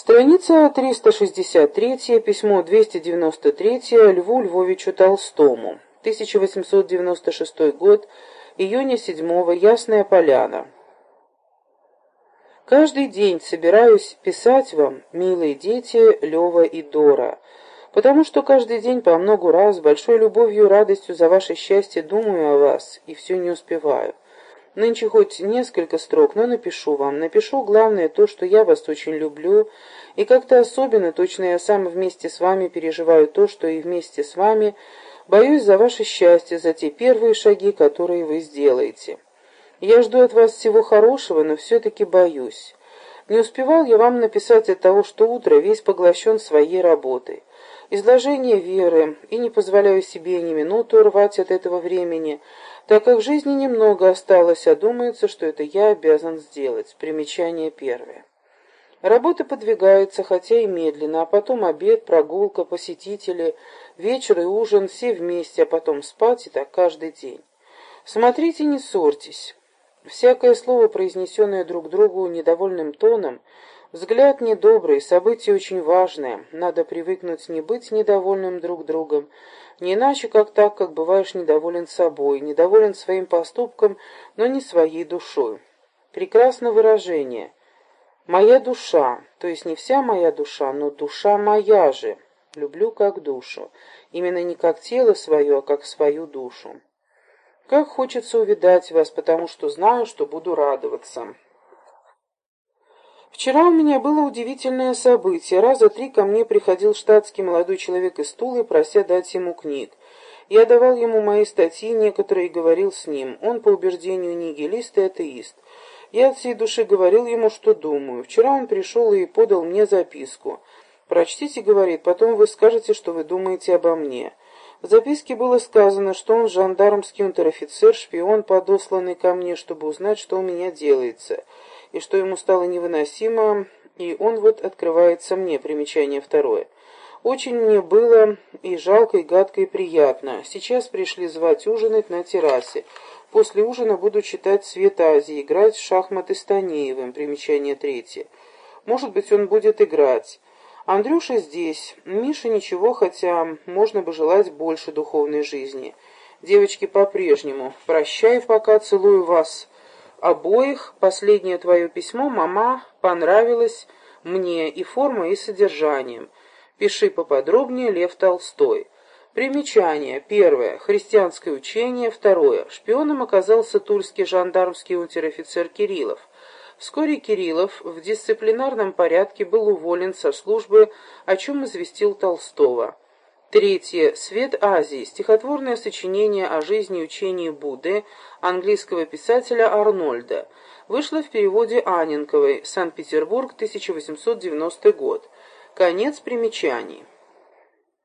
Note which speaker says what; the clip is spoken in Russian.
Speaker 1: Страница 363, письмо 293 Льву Львовичу Толстому. 1896 год, июня 7 Ясная Поляна. Каждый день собираюсь писать вам, милые дети Лева и Дора, потому что каждый день по многу раз большой любовью и радостью за ваше счастье думаю о вас и все не успеваю. Нынче хоть несколько строк, но напишу вам. Напишу, главное, то, что я вас очень люблю, и как-то особенно, точно я сам вместе с вами переживаю то, что и вместе с вами боюсь за ваше счастье, за те первые шаги, которые вы сделаете. Я жду от вас всего хорошего, но все-таки боюсь. Не успевал я вам написать от того, что утро весь поглощен своей работой. Изложение веры, и не позволяю себе ни минуту рвать от этого времени, так как жизни немного осталось, а думается, что это я обязан сделать. Примечание первое. Работа подвигается, хотя и медленно, а потом обед, прогулка, посетители, вечер и ужин, все вместе, а потом спать, и так каждый день. Смотрите, не ссорьтесь. Всякое слово, произнесенное друг другу недовольным тоном, взгляд недобрый, событие очень важное, надо привыкнуть не быть недовольным друг другом, не иначе, как так, как бываешь недоволен собой, недоволен своим поступком, но не своей душой. Прекрасно выражение. «Моя душа», то есть не вся моя душа, но душа моя же. Люблю как душу. Именно не как тело свое, а как свою душу. Как хочется увидать вас, потому что знаю, что буду радоваться. Вчера у меня было удивительное событие. Раза три ко мне приходил штатский молодой человек из Тулы, прося дать ему книг. Я давал ему мои статьи, некоторые говорил с ним. Он по убеждению нигилист и атеист. Я от всей души говорил ему, что думаю. Вчера он пришел и подал мне записку. «Прочтите, — говорит, — потом вы скажете, что вы думаете обо мне». В записке было сказано, что он жандармский унтер-офицер, шпион, подосланный ко мне, чтобы узнать, что у меня делается и что ему стало невыносимо, и он вот открывается мне, примечание второе. Очень мне было и жалко, и гадко, и приятно. Сейчас пришли звать ужинать на террасе. После ужина буду читать «Свет Азии», играть в шахматы с Танеевым, примечание третье. Может быть, он будет играть. Андрюша здесь. Миша ничего, хотя можно бы желать больше духовной жизни. Девочки по-прежнему. Прощай пока, целую вас обоих последнее твое письмо, мама, понравилось мне и формой, и содержанием. Пиши поподробнее, Лев Толстой. Примечание. Первое. Христианское учение. Второе. Шпионом оказался тульский жандармский унтер-офицер Кириллов. Вскоре Кириллов в дисциплинарном порядке был уволен со службы, о чем известил Толстого. Третье. Свет Азии. Стихотворное сочинение о жизни и учении Будды английского писателя Арнольда. Вышло в переводе Аненковой. Санкт-Петербург, 1890 год. Конец примечаний.